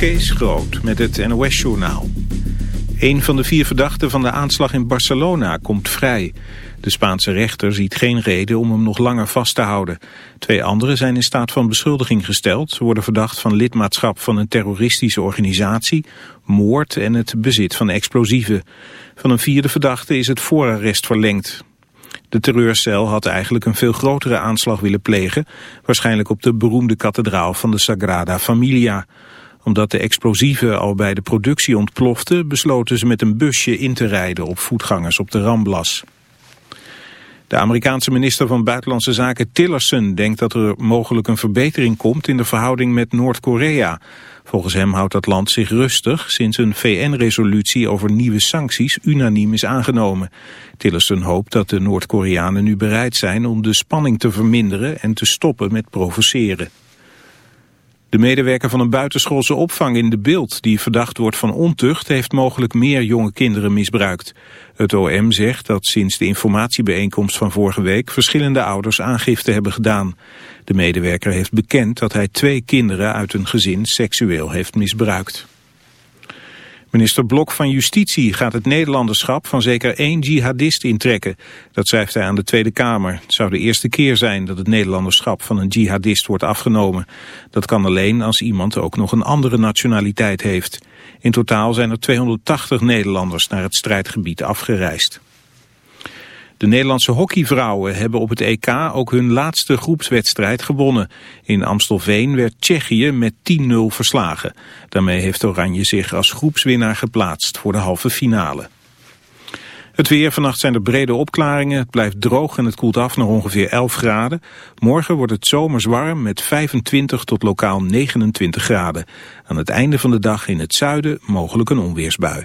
Kees Groot met het NOS-journaal. Een van de vier verdachten van de aanslag in Barcelona komt vrij. De Spaanse rechter ziet geen reden om hem nog langer vast te houden. Twee anderen zijn in staat van beschuldiging gesteld. Worden verdacht van lidmaatschap van een terroristische organisatie, moord en het bezit van explosieven. Van een vierde verdachte is het voorarrest verlengd. De terreurcel had eigenlijk een veel grotere aanslag willen plegen, waarschijnlijk op de beroemde kathedraal van de Sagrada Familia omdat de explosieven al bij de productie ontploften, besloten ze met een busje in te rijden op voetgangers op de Ramblas. De Amerikaanse minister van Buitenlandse Zaken Tillerson denkt dat er mogelijk een verbetering komt in de verhouding met Noord-Korea. Volgens hem houdt dat land zich rustig sinds een VN-resolutie over nieuwe sancties unaniem is aangenomen. Tillerson hoopt dat de Noord-Koreanen nu bereid zijn om de spanning te verminderen en te stoppen met provoceren. De medewerker van een buitenschoolse opvang in de beeld die verdacht wordt van ontucht heeft mogelijk meer jonge kinderen misbruikt. Het OM zegt dat sinds de informatiebijeenkomst van vorige week verschillende ouders aangifte hebben gedaan. De medewerker heeft bekend dat hij twee kinderen uit een gezin seksueel heeft misbruikt. Minister Blok van Justitie gaat het Nederlanderschap van zeker één jihadist intrekken. Dat schrijft hij aan de Tweede Kamer. Het zou de eerste keer zijn dat het Nederlanderschap van een jihadist wordt afgenomen. Dat kan alleen als iemand ook nog een andere nationaliteit heeft. In totaal zijn er 280 Nederlanders naar het strijdgebied afgereisd. De Nederlandse hockeyvrouwen hebben op het EK ook hun laatste groepswedstrijd gewonnen. In Amstelveen werd Tsjechië met 10-0 verslagen. Daarmee heeft Oranje zich als groepswinnaar geplaatst voor de halve finale. Het weer, vannacht zijn er brede opklaringen, het blijft droog en het koelt af naar ongeveer 11 graden. Morgen wordt het zomers warm met 25 tot lokaal 29 graden. Aan het einde van de dag in het zuiden mogelijk een onweersbui.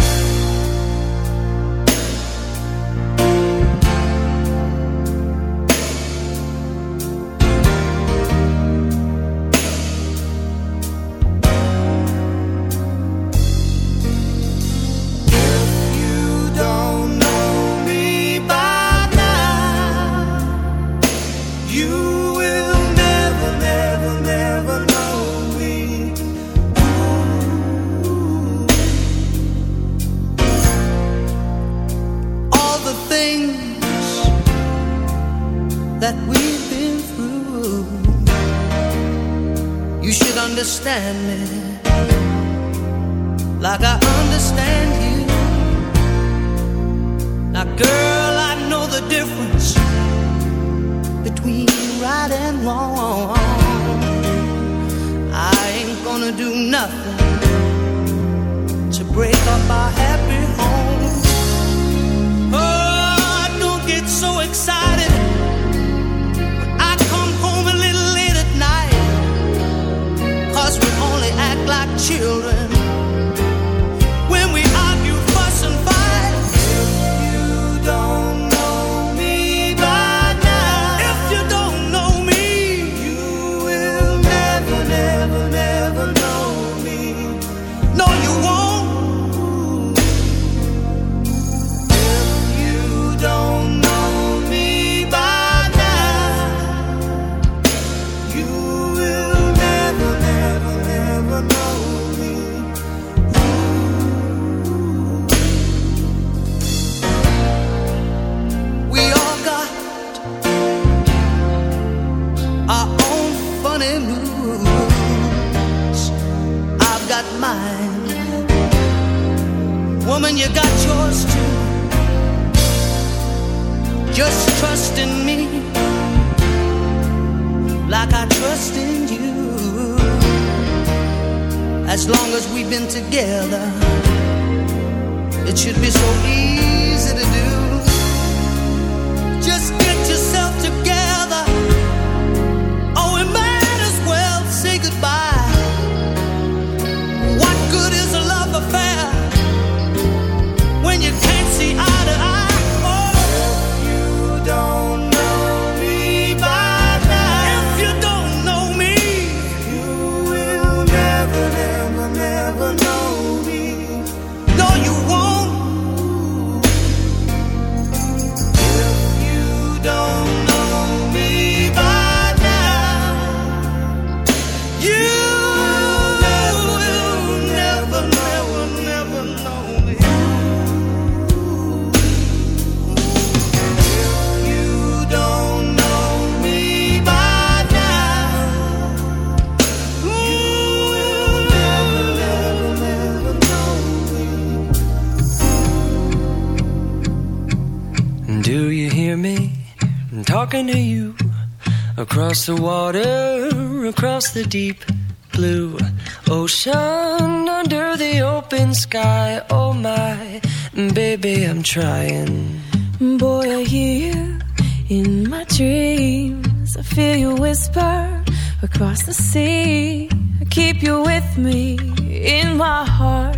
Me talking to you across the water, across the deep blue ocean, under the open sky. Oh my, baby, I'm trying. Boy, I hear you in my dreams. I feel you whisper across the sea. I keep you with me in my heart.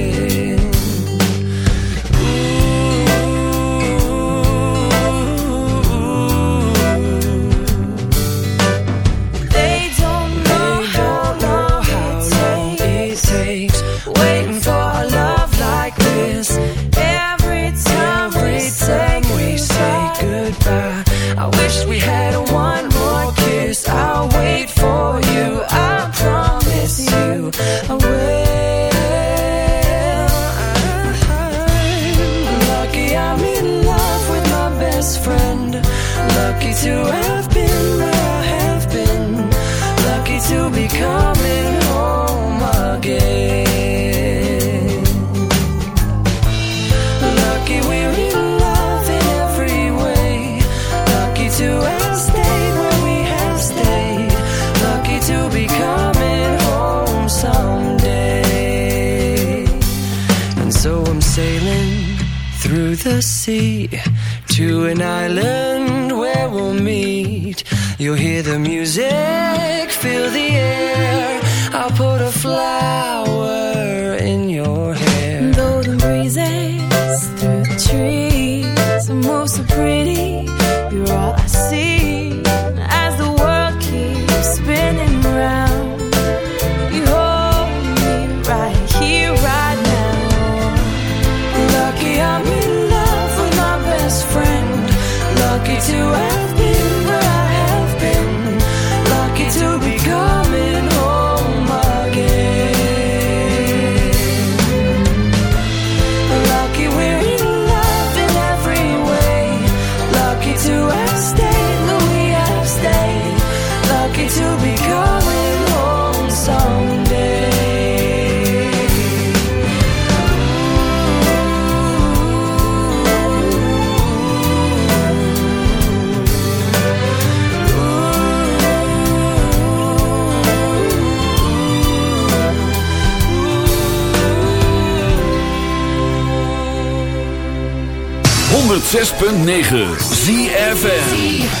An island where we'll meet. You'll hear the music, feel the air. I'll put a flower 106.9 ZFN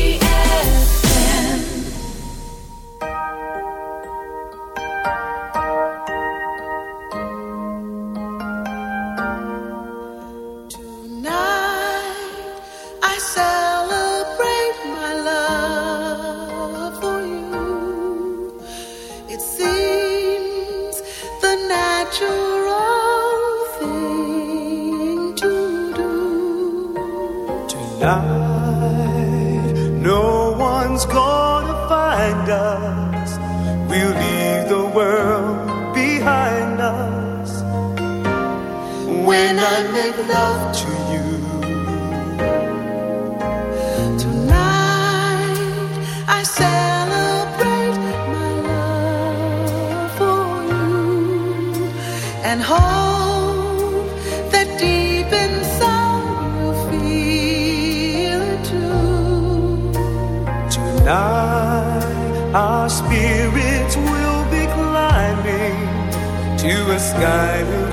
sky.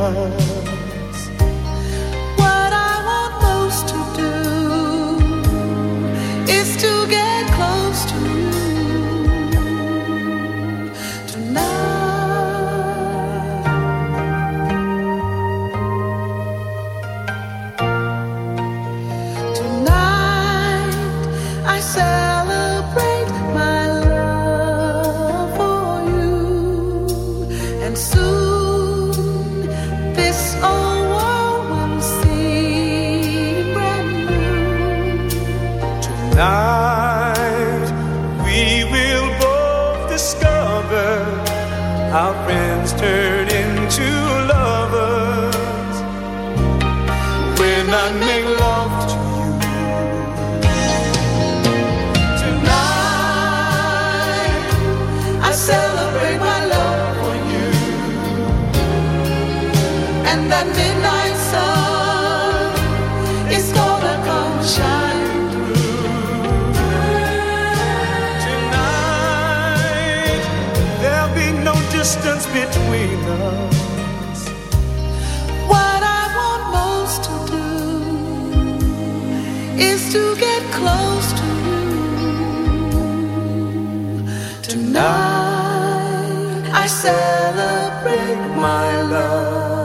love. and that midnight sun is gonna come shine through. Tonight there'll be no distance between us. What I want most to do is to get close to you tonight. I celebrate my love.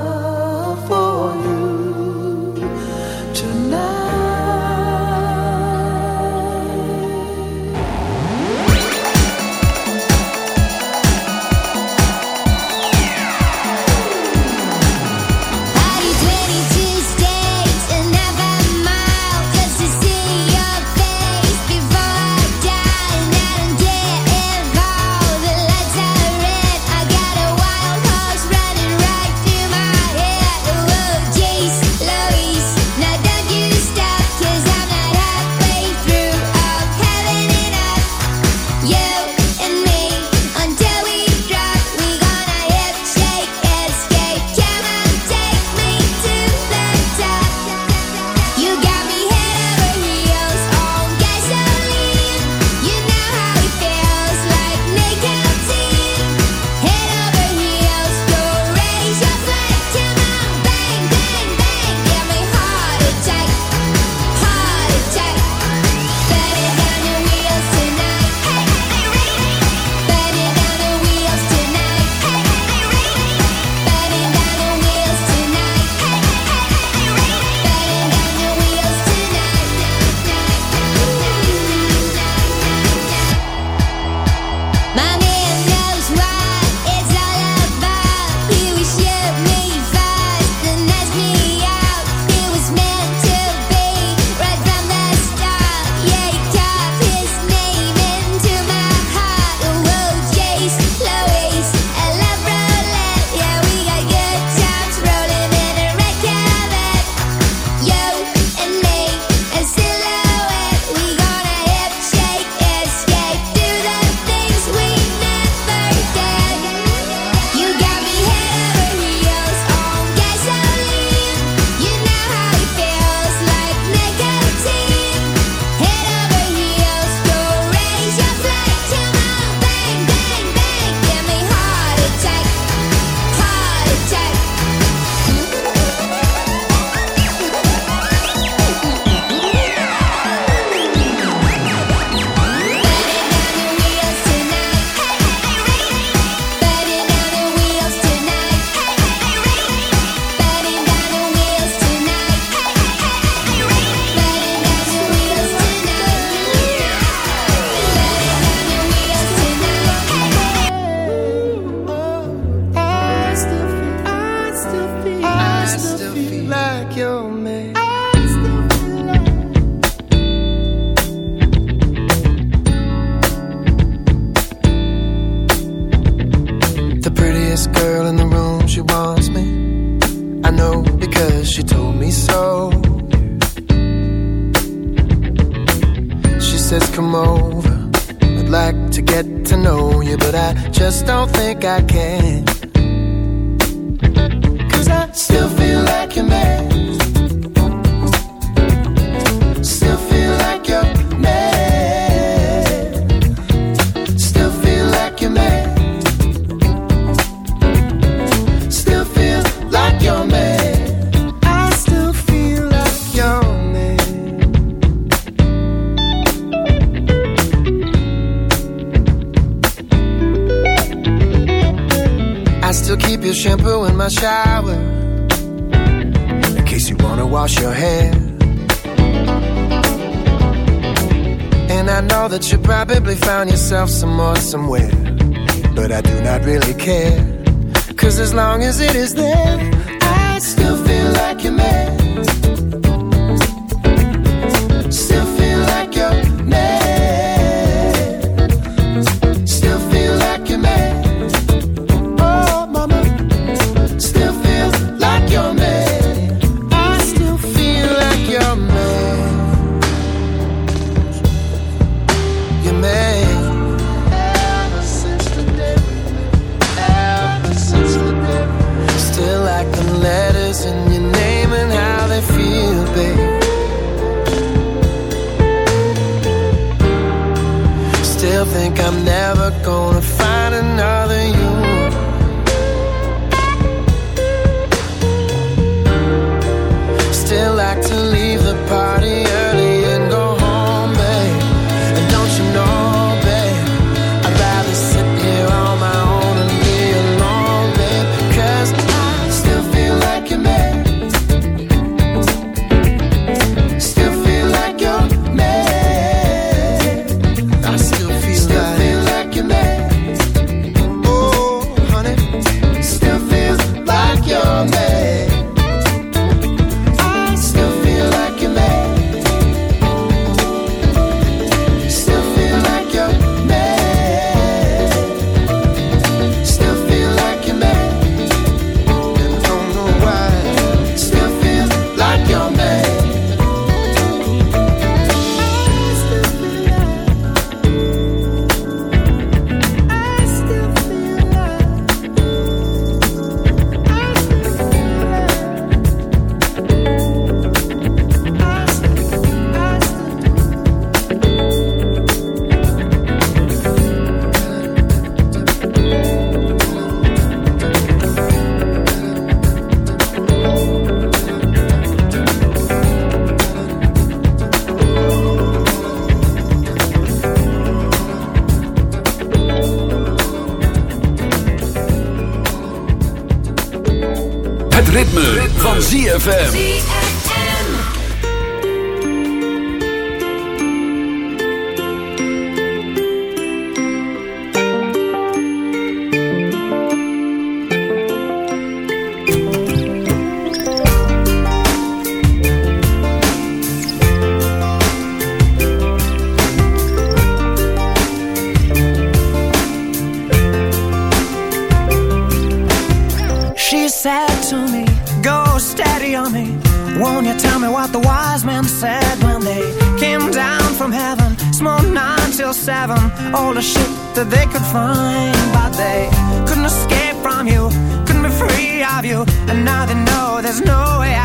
really care. Cause as long as it is there, I still feel like you're mad. know there's no way I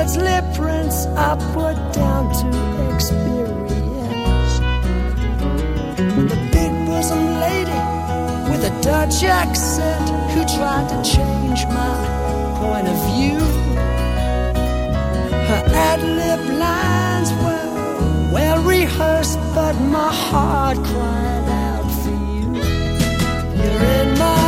its lip prints I put down to experience. The big bosom lady with a Dutch accent who tried to change my point of view. Her ad lib lines were well rehearsed, but my heart cried out for you. You're in my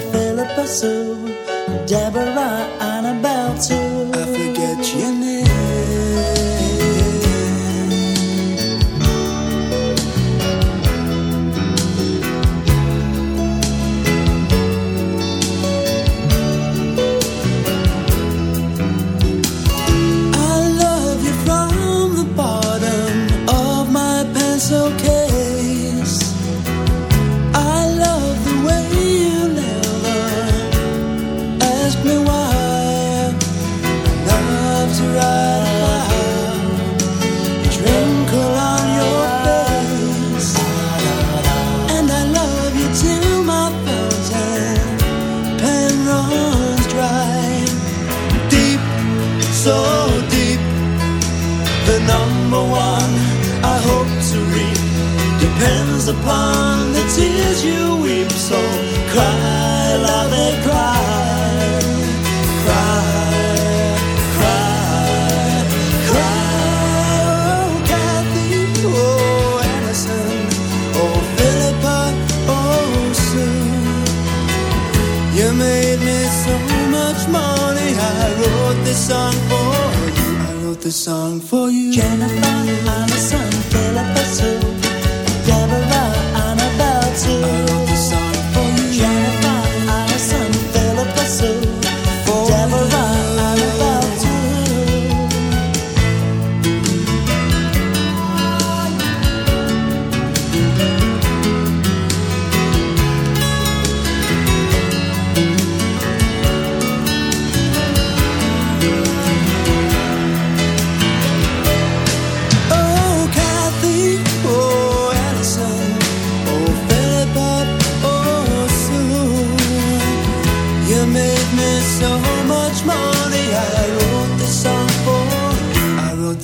Philippa Sue, Deborah Annabelle. upon the tears you weep. So cry, love it, cry, cry, cry, cry. Oh, Kathy, oh, oh, oh, Sue. You made me so much money. I wrote this song for you. I wrote this song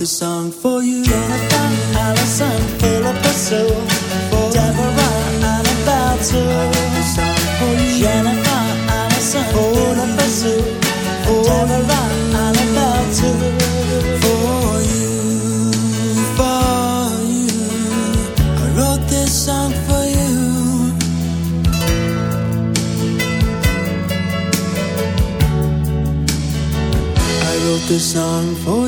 song for you. Jonathan Allison, Philippa Sue, Deborah Annabelle too. A song for you. Jennifer Allison, Philippa Sue, Deborah Annabelle too. For you, for you, I wrote this song for you. I wrote this song for you.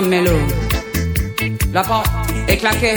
Carmelo. La porte est claquée.